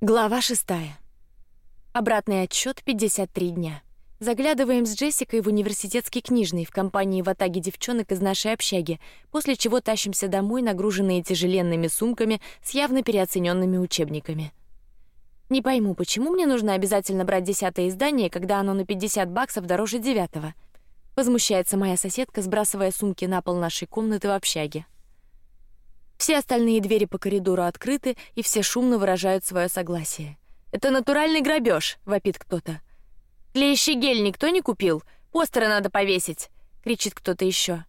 Глава шестая. Обратный отчет 53 дня. Заглядываем с Джессикой в университетский книжный в компании в атаге девчонок из нашей общаги, после чего тащимся домой, нагруженные тяжеленными сумками с явно переоцененными учебниками. Не пойму, почему мне нужно обязательно брать десятое издание, когда оно на 50 баксов дороже девятого. Возмущается моя соседка, сбрасывая сумки на пол нашей комнаты в общаге. Все остальные двери по коридору открыты, и все шумно выражают свое согласие. Это натуральный грабеж, вопит кто-то. Клеящий гель никто не купил, постеры надо повесить, кричит кто-то еще.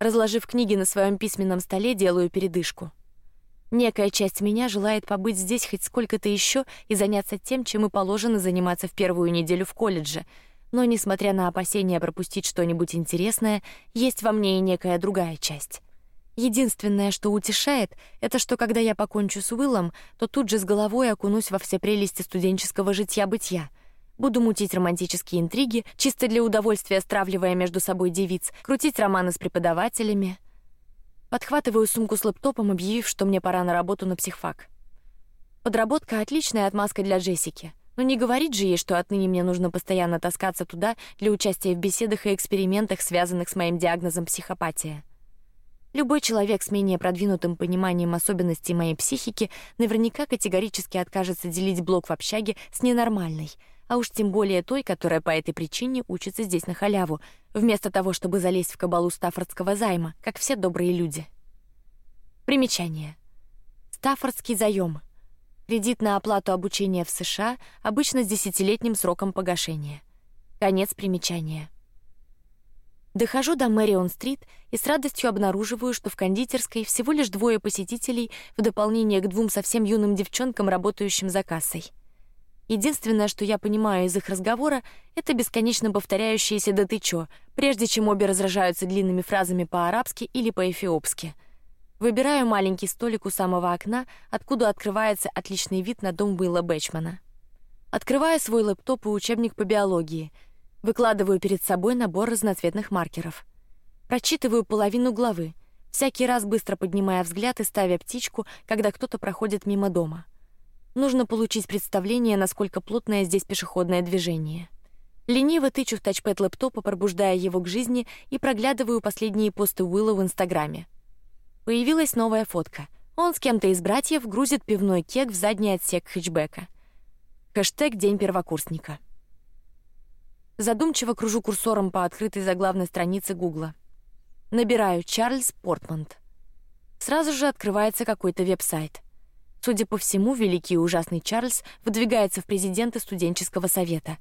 Разложив книги на своем письменном столе, делаю передышку. Некая часть меня желает побыть здесь хоть сколько-то еще и заняться тем, чем и положено заниматься в первую неделю в колледже. Но несмотря на опасения пропустить что-нибудь интересное, есть во мне и некая другая часть. Единственное, что утешает, это что, когда я покончу с Уиллом, то тут же с головой окунусь во все прелести студенческого житья-бытия. Буду мутить романтические интриги, чисто для удовольствия стравливая между собой девиц, крутить романы с преподавателями. Подхватываю сумку с лэптопом, объявив, что мне пора на работу на психфак. Подработка отличная отмазка для Джессики, но не говорит же ей, что отныне мне нужно постоянно таскаться туда для участия в беседах и экспериментах, связанных с моим диагнозом психопатия. Любой человек с менее продвинутым пониманием особенностей моей психики наверняка категорически откажется делить блок в общаге с ненормальной, а уж тем более той, которая по этой причине учится здесь на халяву, вместо того, чтобы залезть в кабалу стаффордского займа, как все добрые люди. Примечание: Стаффордский заем. Кредит на оплату обучения в США, обычно с десятилетним сроком погашения. Конец примечания. Дохожу до Мэрион-стрит и с радостью обнаруживаю, что в кондитерской всего лишь двое посетителей в дополнение к двум совсем юным девчонкам, работающим за кассой. Единственное, что я понимаю из их разговора, это бесконечно повторяющиеся «да ты чё», прежде чем обе разражаются длинными фразами по-арабски или по-эфиопски. Выбираю маленький столик у самого окна, откуда открывается отличный вид на дом Уилла Бэчмана. Открываю свой лэптоп и учебник по биологии — Выкладываю перед собой набор разноцветных маркеров. Прочитываю половину главы, всякий раз быстро поднимая взгляд и ставя птичку, когда кто-то проходит мимо дома. Нужно получить представление, насколько плотное здесь пешеходное движение. Лениво тычу в тачпэд лэптопа, пробуждая его к жизни, и проглядываю последние посты Уилла в Инстаграме. Появилась новая фотка. Он с кем-то из братьев грузит пивной кек в задний отсек хэтчбека. Хэштег День первокурсника. Задумчиво кружу курсором по открытой заглавной странице Гугла. Набираю Чарльз Портманд. Сразу же открывается какой-то веб-сайт. Судя по всему, великий и ужасный Чарльз выдвигается в президенты студенческого совета.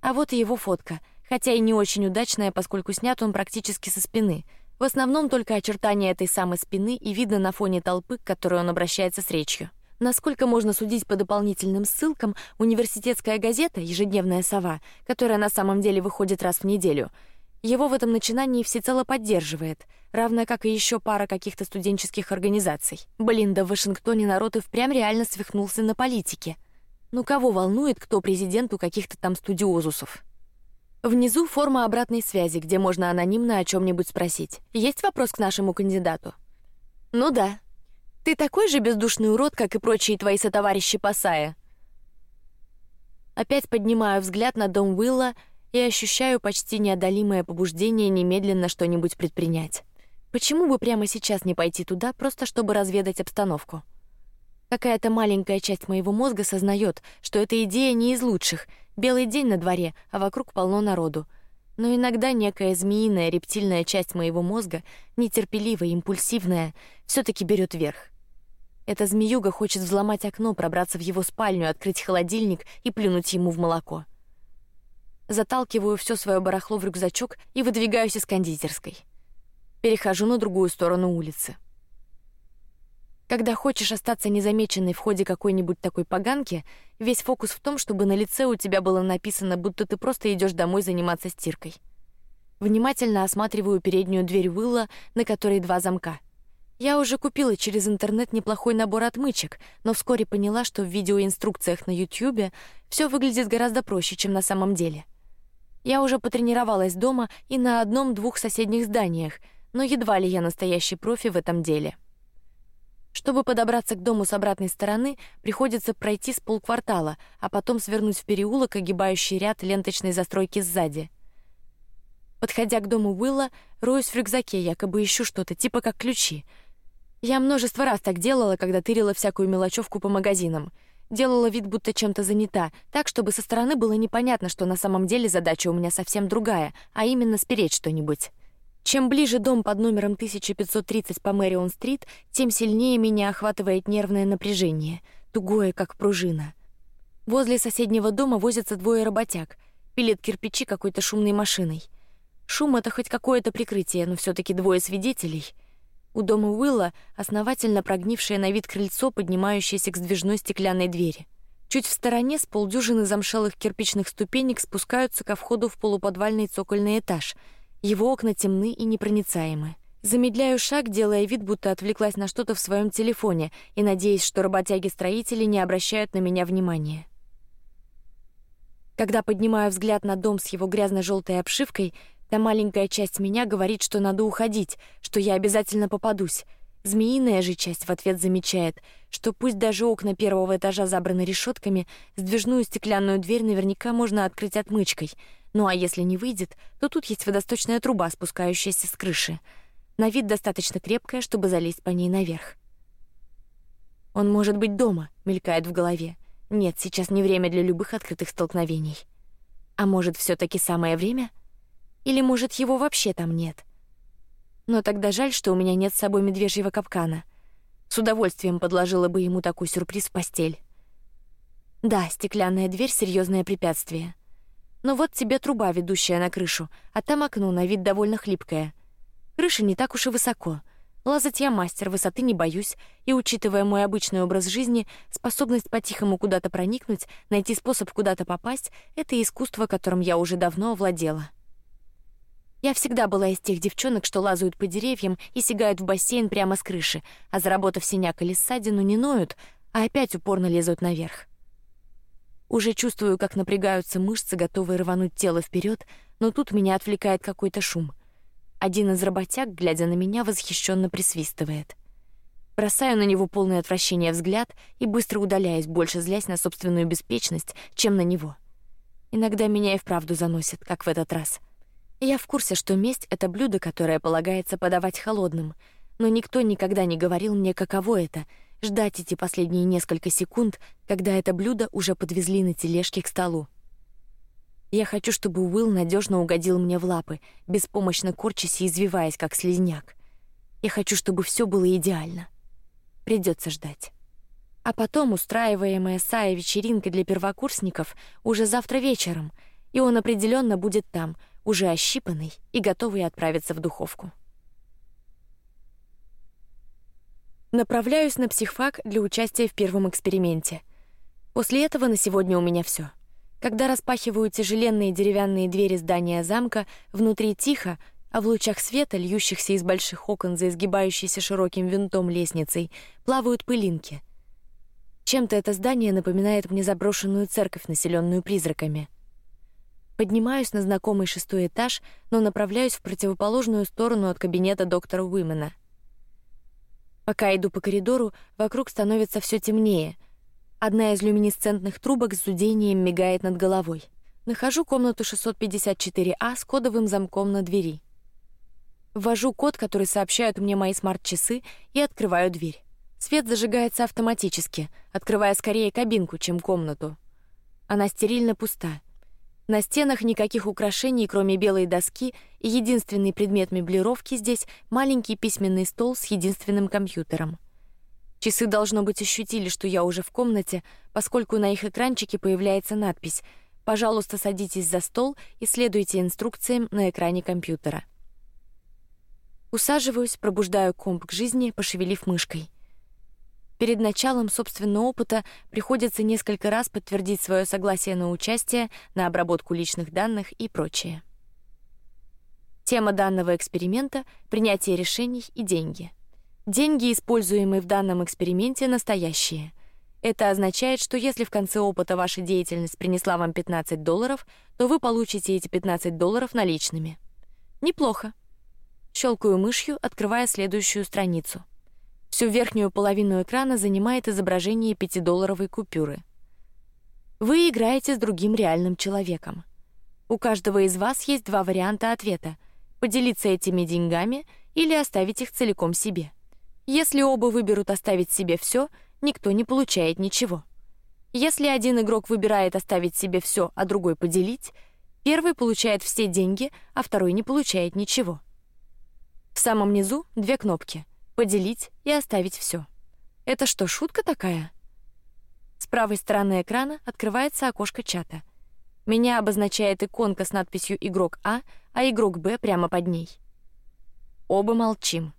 А вот и его фотка, хотя и не очень удачная, поскольку снят он практически со спины. В основном только очертания этой самой спины и видно на фоне толпы, к которой он обращается с речью. Насколько можно судить по дополнительным ссылкам, университетская газета «Ежедневная сова», которая на самом деле выходит раз в неделю, его в этом начинании всецело поддерживает, равно как и еще пара каких-то студенческих организаций. Блин, да в Вашингтоне народ и впрямь реально свихнулся на политике. Ну кого волнует, кто президент у каких-то там студиозусов? Внизу форма обратной связи, где можно анонимно о чем-нибудь спросить. Есть вопрос к нашему кандидату? Ну да, ты такой же бездушный урод, как и прочие твои сотоварищи по сае. Опять поднимаю взгляд на дом Уилла и ощущаю почти неодолимое побуждение немедленно что-нибудь предпринять. Почему бы прямо сейчас не пойти туда, просто чтобы разведать обстановку? Какая-то маленькая часть моего мозга сознает, что эта идея не из лучших. Белый день на дворе, а вокруг полно народу. Но иногда некая змеиная рептильная часть моего мозга, нетерпеливая, импульсивная, все-таки берет верх. Эта змеюга хочет взломать окно, пробраться в его спальню, открыть холодильник и плюнуть ему в молоко. Заталкиваю все свое барахло в рюкзачок и выдвигаюсь из кондитерской. Перехожу на другую сторону улицы. Когда хочешь остаться незамеченной в ходе какой-нибудь такой поганки, весь фокус в том, чтобы на лице у тебя было написано, будто ты просто идешь домой заниматься стиркой. Внимательно осматриваю переднюю дверь Уилла, на которой два замка — я уже купила через интернет неплохой набор отмычек, но вскоре поняла, что в видеоинструкциях на YouTube все выглядит гораздо проще, чем на самом деле. Я уже потренировалась дома и на одном-двух соседних зданиях, но едва ли я настоящий профи в этом деле. Чтобы подобраться к дому с обратной стороны, приходится пройти с полквартала, а потом свернуть в переулок, огибающий ряд ленточной застройки сзади. Подходя к дому Уилла, роюсь в рюкзаке, якобы ищу что-то, типа как ключи. Я множество раз так делала, когда тырила всякую мелочевку по магазинам. Делала вид, будто чем-то занята, так, чтобы со стороны было непонятно, что на самом деле задача у меня совсем другая, а именно спереть что-нибудь. Чем ближе дом под номером 1530 по Мэрион-стрит, тем сильнее меня охватывает нервное напряжение, тугое как пружина. Возле соседнего дома возятся двое работяг, пилят кирпичи какой-то шумной машиной. Шум это хоть какое-то прикрытие, но все-таки двое свидетелей. У дома Уилла основательно прогнившее на вид крыльцо, поднимающееся к сдвижной стеклянной двери. Чуть в стороне с полдюжины замшелых кирпичных ступенек спускаются ко входу в полуподвальный цокольный этаж. Его окна темны и непроницаемы. Замедляю шаг, делая вид, будто отвлеклась на что-то в своем телефоне и надеясь, что работяги-строители не обращают на меня внимания. Когда поднимаю взгляд на дом с его грязно-желтой обшивкой, Та маленькая часть меня говорит, что надо уходить, что я обязательно попадусь. Змеиная же часть в ответ замечает, что пусть даже окна первого этажа забраны решетками, сдвижную стеклянную дверь наверняка можно открыть отмычкой. Ну а если не выйдет, то тут есть водосточная труба, спускающаяся с крыши. На вид достаточно крепкая, чтобы залезть по ней наверх. Он может быть дома, мелькает в голове. Нет, сейчас не время для любых открытых столкновений. А может, все-таки самое время? Или может его вообще там нет? Но тогда жаль, что у меня нет с собой медвежьего капкана. С удовольствием подложила бы ему такой сюрприз в постель. Да, стеклянная дверь серьезное препятствие. Но вот тебе труба, ведущая на крышу, а там окно на вид довольно хлипкое. Крыша не так уж и высоко. Лазать я мастер, высоты не боюсь, и учитывая мой обычный образ жизни, способность по-тихому куда-то проникнуть, найти способ куда-то попасть, это искусство, которым я уже давно овладела. Я всегда была из тех девчонок, что лазают по деревьям и сигают в бассейн прямо с крыши, а заработав синяк или ссадину, не ноют, а опять упорно лезут наверх. Уже чувствую, как напрягаются мышцы, готовые рвануть тело вперед, но тут меня отвлекает какой-то шум. Один из работяг, глядя на меня, восхищенно присвистывает. Бросаю на него полное отвращение взгляд и быстро удаляюсь, больше злясь на собственную беспечность, чем на него. Иногда меня и вправду заносит, как в этот раз. Я в курсе, что месть — это блюдо, которое полагается подавать холодным, но никто никогда не говорил мне, каково это — ждать эти последние несколько секунд, когда это блюдо уже подвезли на тележке к столу. Я хочу, чтобы Уилл надежно угодил мне в лапы, беспомощно корчась и извиваясь, как слизняк. Я хочу, чтобы все было идеально. Придется ждать. А потом устраиваемая Сая вечеринка для первокурсников уже завтра вечером, и он определенно будет там — уже ощипанный и готовый отправиться в духовку. Направляюсь на психфак для участия в первом эксперименте. После этого на сегодня у меня все. Когда распахиваю тяжеленные деревянные двери здания замка, внутри тихо, а в лучах света, льющихся из больших окон за изгибающейся широким винтом лестницей, плавают пылинки. Чем-то это здание напоминает мне заброшенную церковь, населенную призраками. Поднимаюсь на знакомый шестой этаж, но направляюсь в противоположную сторону от кабинета доктора Уимена. Пока иду по коридору, вокруг становится все темнее. Одна из люминесцентных трубок с зудением мигает над головой. Нахожу комнату 654А с кодовым замком на двери. Ввожу код, который сообщают мне мои смарт-часы, и открываю дверь. Свет зажигается автоматически, открывая скорее кабинку, чем комнату. Она стерильно пуста. На стенах никаких украшений, кроме белой доски, и единственный предмет меблировки здесь маленький письменный стол с единственным компьютером. Часы должно быть ощутили, что я уже в комнате, поскольку на их экранчике появляется надпись: "Пожалуйста, садитесь за стол и следуйте инструкциям на экране компьютера". Усаживаюсь, пробуждаю комп к жизни, пошевелив мышкой. Перед началом собственного опыта приходится несколько раз подтвердить свое согласие на участие, на обработку личных данных и прочее. Тема данного эксперимента — принятие решений и деньги. Деньги, используемые в данном эксперименте, настоящие. Это означает, что если в конце опыта ваша деятельность принесла вам 15 долларов, то вы получите эти 15 долларов наличными. Неплохо. Щелкаю мышью, открывая следующую страницу. Всю верхнюю половину экрана занимает изображение пятидолларовой купюры. Вы играете с другим реальным человеком. У каждого из вас есть два варианта ответа: поделиться этими деньгами или оставить их целиком себе. Если оба выберут оставить себе все, никто не получает ничего. Если один игрок выбирает оставить себе все, а другой поделить, первый получает все деньги, а второй не получает ничего. В самом низу две кнопки: поделить и оставить все. Это что, шутка такая? С правой стороны экрана открывается окошко чата. Меня обозначает иконка с надписью игрок А, а игрок Б прямо под ней. Оба молчим.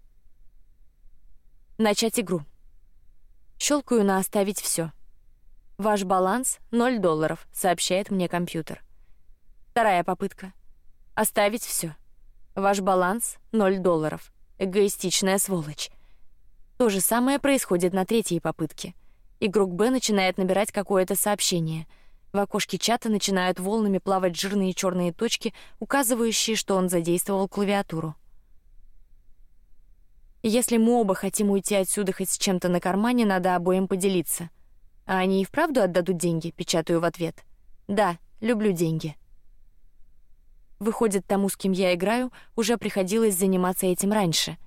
Начать игру. Щелкаю на оставить все. Ваш баланс 0 долларов, сообщает мне компьютер. Вторая попытка. Оставить все. Ваш баланс 0 долларов. Эгоистичная сволочь. То же самое происходит на третьей попытке. Игрок Б начинает набирать какое-то сообщение. В окошке чата начинают волнами плавать жирные черные точки, указывающие, что он задействовал клавиатуру. Если мы оба хотим уйти отсюда хоть с чем-то на кармане, надо обоим поделиться. А они и вправду отдадут деньги? Печатаю в ответ. Да, люблю деньги. Выходит, тому, с кем я играю, уже приходилось заниматься этим раньше.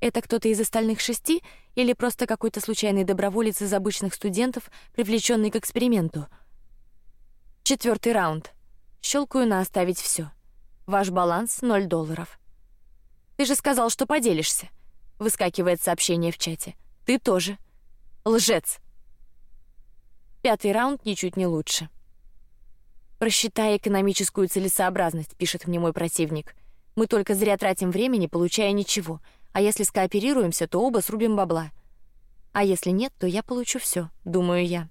Это кто-то из остальных шести или просто какой-то случайный доброволец из обычных студентов, привлеченный к эксперименту? Четвертый раунд. Щелкаю на оставить все. Ваш баланс ноль долларов. Ты же сказал, что поделишься. Выскакивает сообщение в чате. Ты тоже. Лжец. Пятый раунд ничуть не лучше. Просчитай экономическую целесообразность, пишет мне мой противник. Мы только зря тратим времени, получая ничего. А если скооперируемся, то оба срубим бабла. А если нет, то я получу все, думаю я.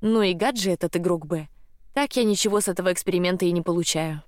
Ну и гад же этот игрок Б. Так я ничего с этого эксперимента и не получаю.